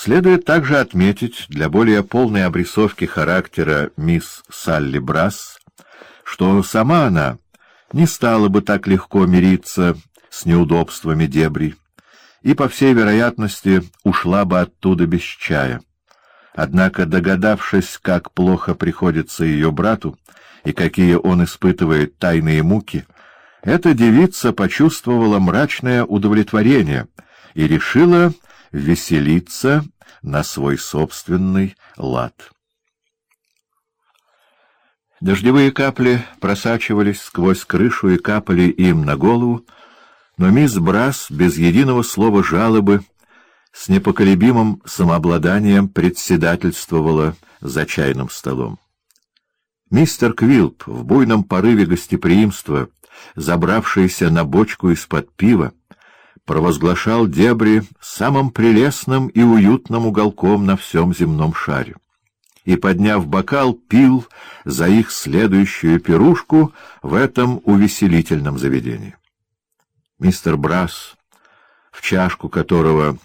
Следует также отметить для более полной обрисовки характера мисс Салли Брас, что сама она не стала бы так легко мириться с неудобствами дебри и, по всей вероятности, ушла бы оттуда без чая. Однако, догадавшись, как плохо приходится ее брату и какие он испытывает тайные муки, эта девица почувствовала мрачное удовлетворение и решила веселиться на свой собственный лад. Дождевые капли просачивались сквозь крышу и капали им на голову, но мисс Брас без единого слова жалобы с непоколебимым самообладанием председательствовала за чайным столом. Мистер Квилп в буйном порыве гостеприимства, забравшийся на бочку из-под пива, провозглашал дебри самым прелестным и уютным уголком на всем земном шаре. И, подняв бокал, пил за их следующую пирушку в этом увеселительном заведении. Мистер Брас, в чашку которого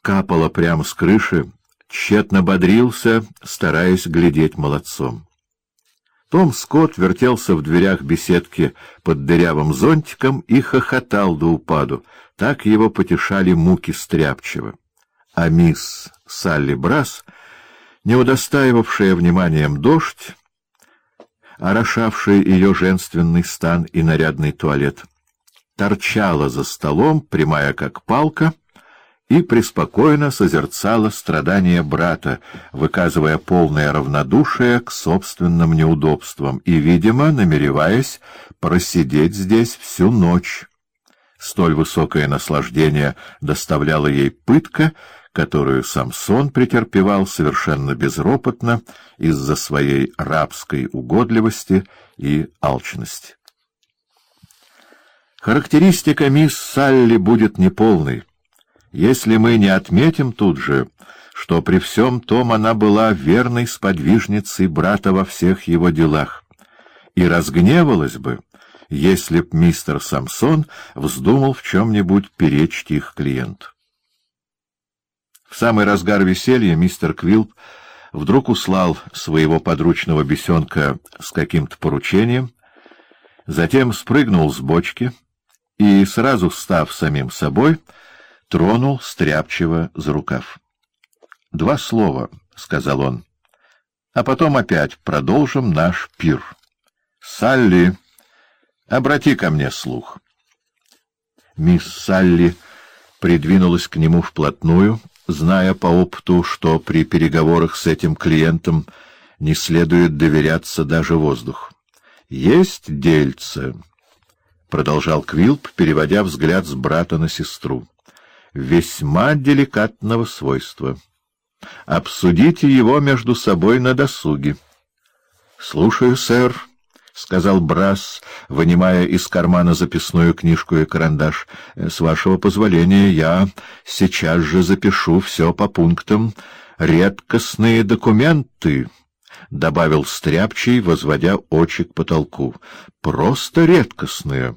капало прямо с крыши, тщетно бодрился, стараясь глядеть молодцом. Том Скотт вертелся в дверях беседки под дырявым зонтиком и хохотал до упаду. Так его потешали муки стряпчиво. А мисс Салли Брас, не удостаивавшая вниманием дождь, орошавший ее женственный стан и нарядный туалет, торчала за столом, прямая как палка — и преспокойно созерцала страдания брата, выказывая полное равнодушие к собственным неудобствам и, видимо, намереваясь просидеть здесь всю ночь. Столь высокое наслаждение доставляла ей пытка, которую Самсон претерпевал совершенно безропотно из-за своей рабской угодливости и алчности. Характеристика мисс Салли будет неполной если мы не отметим тут же, что при всем том она была верной сподвижницей брата во всех его делах, и разгневалась бы, если б мистер Самсон вздумал в чем-нибудь перечить их клиенту. В самый разгар веселья мистер Квилп вдруг услал своего подручного бесенка с каким-то поручением, затем спрыгнул с бочки и, сразу став самим собой, — тронул стряпчиво за рукав. — Два слова, — сказал он, — а потом опять продолжим наш пир. — Салли, обрати ко мне слух. Мисс Салли придвинулась к нему вплотную, зная по опыту, что при переговорах с этим клиентом не следует доверяться даже воздуху. — Есть дельце, — продолжал Квилп, переводя взгляд с брата на сестру весьма деликатного свойства. Обсудите его между собой на досуге. — Слушаю, сэр, — сказал Брас, вынимая из кармана записную книжку и карандаш. — С вашего позволения я сейчас же запишу все по пунктам. Редкостные документы, — добавил Стряпчий, возводя очи к потолку. — Просто редкостные.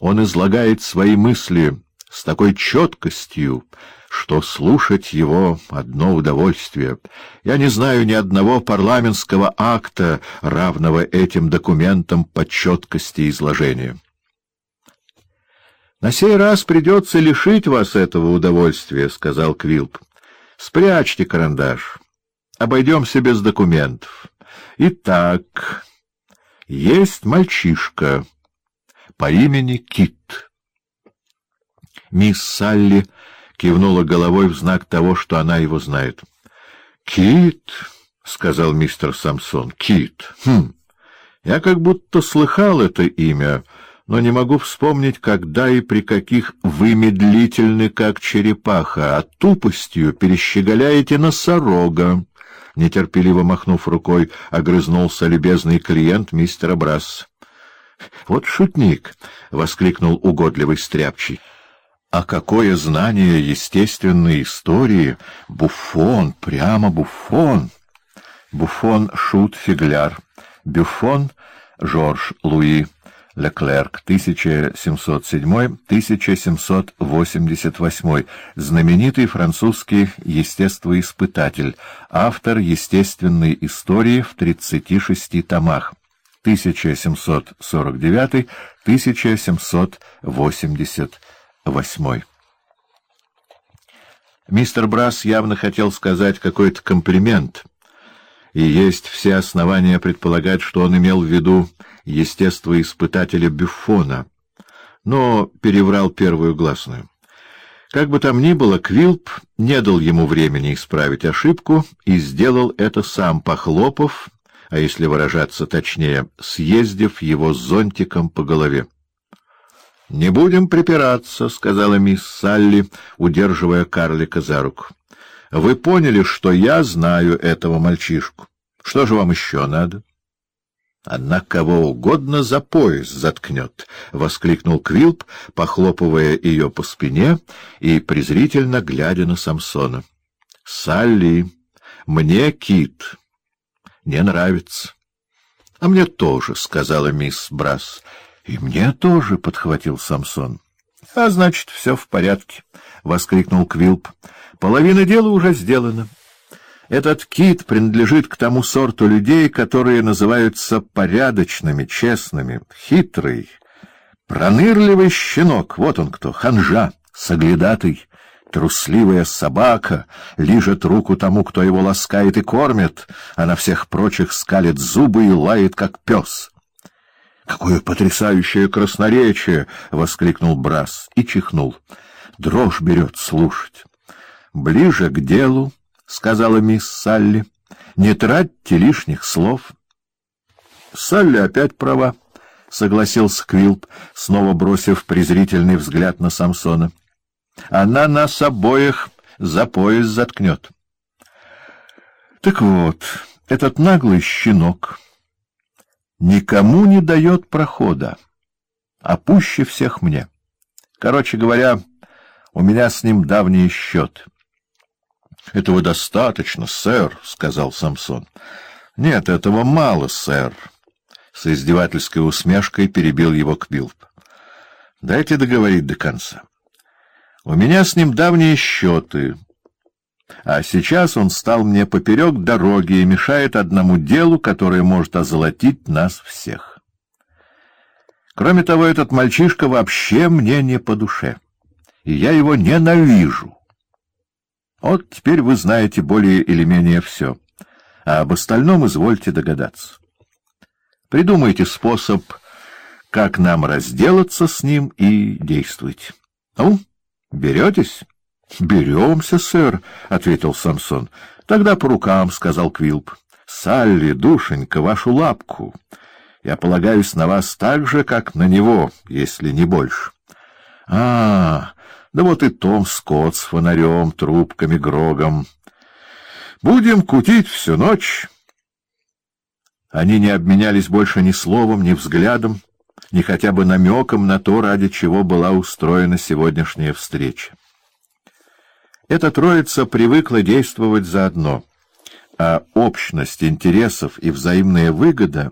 Он излагает свои мысли с такой четкостью, что слушать его — одно удовольствие. Я не знаю ни одного парламентского акта, равного этим документам по четкости изложения. — На сей раз придется лишить вас этого удовольствия, — сказал Квилп. — Спрячьте карандаш. Обойдемся без документов. Итак, есть мальчишка по имени Кит. Мисс Салли кивнула головой в знак того, что она его знает. — Кит, — сказал мистер Самсон, — Кит. Хм, я как будто слыхал это имя, но не могу вспомнить, когда и при каких вы медлительны, как черепаха, а тупостью перещеголяете носорога. Нетерпеливо махнув рукой, огрызнулся любезный клиент мистера Брасс. — Вот шутник! — воскликнул угодливый стряпчий. А какое знание естественной истории! Буфон, прямо буфон! Буфон — шут, фигляр. Бюфон — Жорж Луи, Леклерк, 1707-1788, знаменитый французский естествоиспытатель, автор естественной истории в 36 томах, 1749-1788. Мистер Брас явно хотел сказать какой-то комплимент, и есть все основания предполагать, что он имел в виду естествоиспытателя Бюффона, но переврал первую гласную. Как бы там ни было, Квилп не дал ему времени исправить ошибку и сделал это сам, похлопав, а если выражаться точнее, съездив его зонтиком по голове. — Не будем припираться, — сказала мисс Салли, удерживая карлика за руку. — Вы поняли, что я знаю этого мальчишку. Что же вам еще надо? — Однако кого угодно за пояс заткнет, — воскликнул Квилп, похлопывая ее по спине и презрительно глядя на Самсона. — Салли, мне кит не нравится. — А мне тоже, — сказала мисс Брас. — И мне тоже, — подхватил Самсон. — А значит, все в порядке, — воскликнул Квилп. — Половина дела уже сделана. — этот кит принадлежит к тому сорту людей, которые называются порядочными, честными, хитрый, пронырливый щенок. Вот он кто, ханжа, соглядатый, трусливая собака, лижет руку тому, кто его ласкает и кормит, а на всех прочих скалит зубы и лает, как пес. «Какое потрясающее красноречие!» — воскликнул Брас и чихнул. Дрожь берет слушать. Ближе к делу — сказала мисс Салли. — Не тратьте лишних слов. — Салли опять права, — согласился Квилп, снова бросив презрительный взгляд на Самсона. — Она нас обоих за пояс заткнет. — Так вот, этот наглый щенок никому не дает прохода, а пуще всех мне. Короче говоря, у меня с ним давние счеты. — Этого достаточно, сэр, — сказал Самсон. — Нет, этого мало, сэр. С издевательской усмешкой перебил его Квилп. — Дайте договорить до конца. У меня с ним давние счеты, а сейчас он стал мне поперек дороги и мешает одному делу, которое может озолотить нас всех. Кроме того, этот мальчишка вообще мне не по душе, и я его ненавижу. Вот теперь вы знаете более или менее все, а об остальном извольте догадаться. Придумайте способ, как нам разделаться с ним, и действуйте. Ну, беретесь? — Беремся, сэр, — ответил Самсон. — Тогда по рукам, — сказал Квилп. — Салли, душенька, вашу лапку. Я полагаюсь на вас так же, как на него, если не больше. — А, да вот и Том Скотт с фонарем, трубками, грогом. Будем кутить всю ночь. Они не обменялись больше ни словом, ни взглядом, ни хотя бы намеком на то, ради чего была устроена сегодняшняя встреча. Эта троица привыкла действовать заодно, а общность интересов и взаимная выгода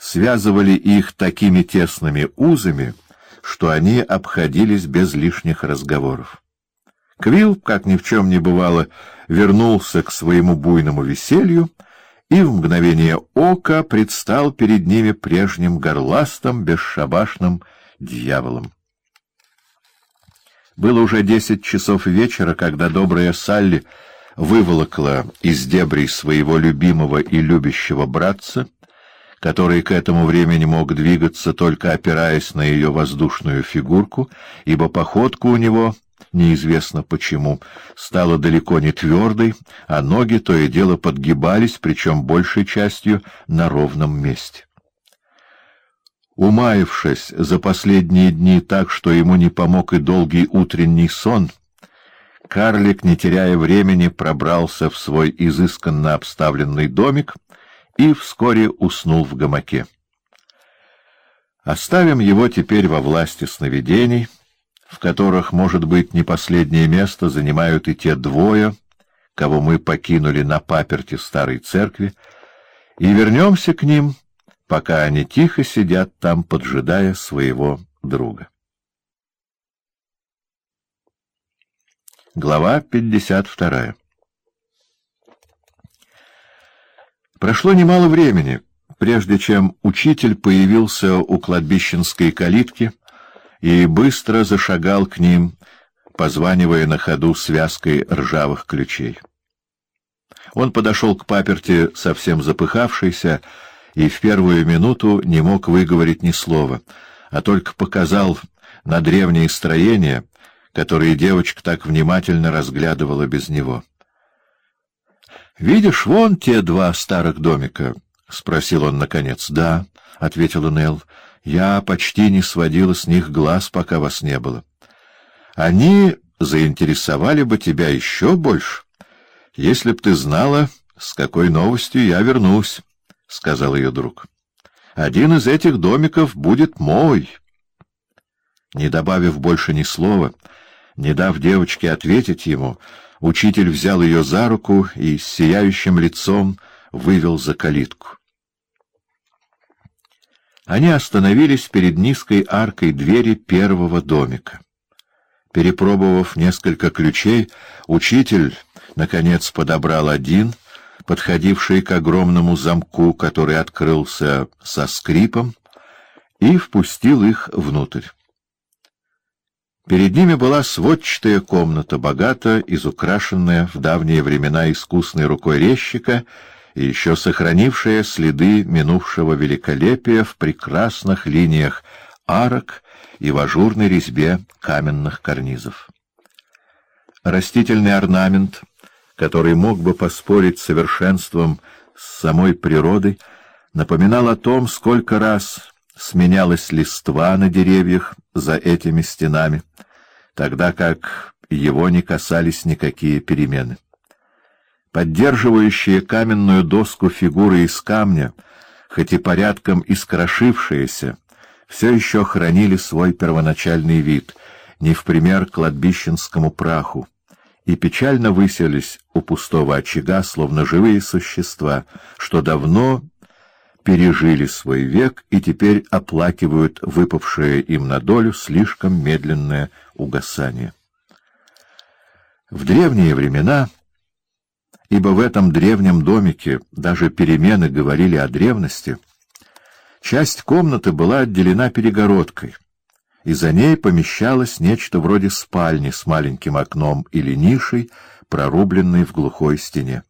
связывали их такими тесными узами, что они обходились без лишних разговоров. Квилл, как ни в чем не бывало, вернулся к своему буйному веселью и в мгновение ока предстал перед ними прежним горластым, бесшабашным дьяволом. Было уже десять часов вечера, когда добрая Салли выволокла из дебрей своего любимого и любящего братца который к этому времени мог двигаться, только опираясь на ее воздушную фигурку, ибо походка у него, неизвестно почему, стала далеко не твердой, а ноги то и дело подгибались, причем большей частью на ровном месте. Умаившись за последние дни так, что ему не помог и долгий утренний сон, карлик, не теряя времени, пробрался в свой изысканно обставленный домик — и вскоре уснул в гамаке. Оставим его теперь во власти сновидений, в которых, может быть, не последнее место занимают и те двое, кого мы покинули на паперти старой церкви, и вернемся к ним, пока они тихо сидят там, поджидая своего друга. Глава 52 Прошло немало времени, прежде чем учитель появился у кладбищенской калитки и быстро зашагал к ним, позванивая на ходу связкой ржавых ключей. Он подошел к паперти совсем запыхавшийся и в первую минуту не мог выговорить ни слова, а только показал на древние строения, которые девочка так внимательно разглядывала без него. — Видишь, вон те два старых домика? — спросил он наконец. — Да, — ответила Нелл. — Я почти не сводила с них глаз, пока вас не было. — Они заинтересовали бы тебя еще больше, если б ты знала, с какой новостью я вернусь, — сказал ее друг. — Один из этих домиков будет мой. Не добавив больше ни слова, не дав девочке ответить ему, учитель взял ее за руку и с сияющим лицом вывел за калитку. Они остановились перед низкой аркой двери первого домика. Перепробовав несколько ключей, учитель наконец подобрал один, подходивший к огромному замку, который открылся со скрипом, и впустил их внутрь. Перед ними была сводчатая комната, богато изукрашенная в давние времена искусной рукой резчика и еще сохранившая следы минувшего великолепия в прекрасных линиях арок и в ажурной резьбе каменных карнизов. Растительный орнамент — который мог бы поспорить совершенством с самой природой, напоминал о том, сколько раз сменялась листва на деревьях за этими стенами, тогда как его не касались никакие перемены. Поддерживающие каменную доску фигуры из камня, хоть и порядком искрошившиеся, все еще хранили свой первоначальный вид, не в пример кладбищенскому праху и печально выселись у пустого очага, словно живые существа, что давно пережили свой век и теперь оплакивают выпавшее им на долю слишком медленное угасание. В древние времена, ибо в этом древнем домике даже перемены говорили о древности, часть комнаты была отделена перегородкой — и за ней помещалось нечто вроде спальни с маленьким окном или нишей, прорубленной в глухой стене.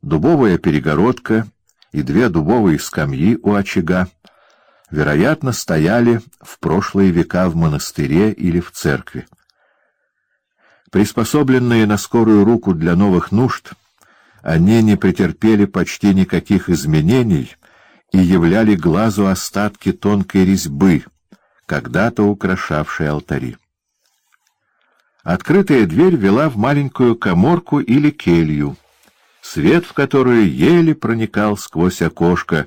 Дубовая перегородка и две дубовые скамьи у очага, вероятно, стояли в прошлые века в монастыре или в церкви. Приспособленные на скорую руку для новых нужд, они не претерпели почти никаких изменений и являли глазу остатки тонкой резьбы — когда-то украшавшей алтари. Открытая дверь вела в маленькую коморку или келью, свет в которую еле проникал сквозь окошко,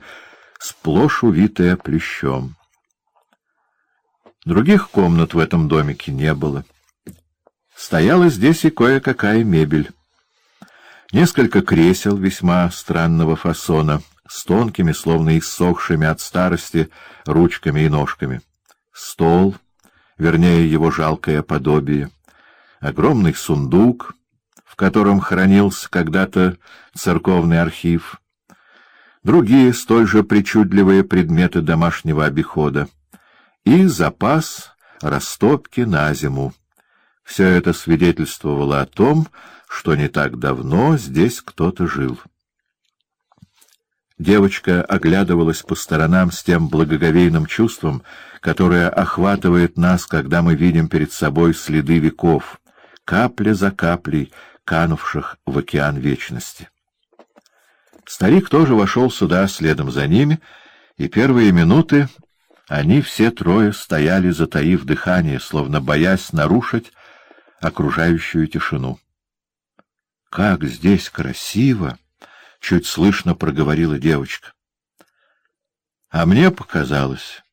сплошь увитое плющом. Других комнат в этом домике не было. Стояла здесь и кое-какая мебель. Несколько кресел весьма странного фасона, с тонкими, словно иссохшими от старости, ручками и ножками стол, вернее, его жалкое подобие, огромный сундук, в котором хранился когда-то церковный архив, другие столь же причудливые предметы домашнего обихода и запас растопки на зиму. Все это свидетельствовало о том, что не так давно здесь кто-то жил. Девочка оглядывалась по сторонам с тем благоговейным чувством, которое охватывает нас, когда мы видим перед собой следы веков, капля за каплей, канувших в океан вечности. Старик тоже вошел сюда следом за ними, и первые минуты они все трое стояли, затаив дыхание, словно боясь нарушить окружающую тишину. «Как здесь красиво!» — чуть слышно проговорила девочка. — А мне показалось,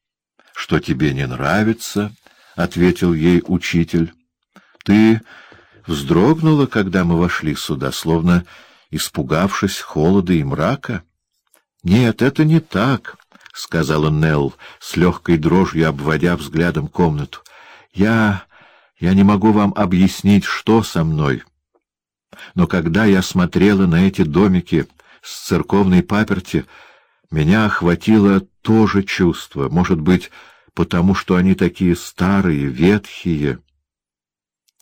что тебе не нравится, — ответил ей учитель. — Ты вздрогнула, когда мы вошли сюда, словно испугавшись холода и мрака. — Нет, это не так, — сказала Нелл, с легкой дрожью обводя взглядом комнату. — Я... я не могу вам объяснить, что со мной. Но когда я смотрела на эти домики с церковной паперти, меня охватило то же чувство, может быть, потому что они такие старые, ветхие,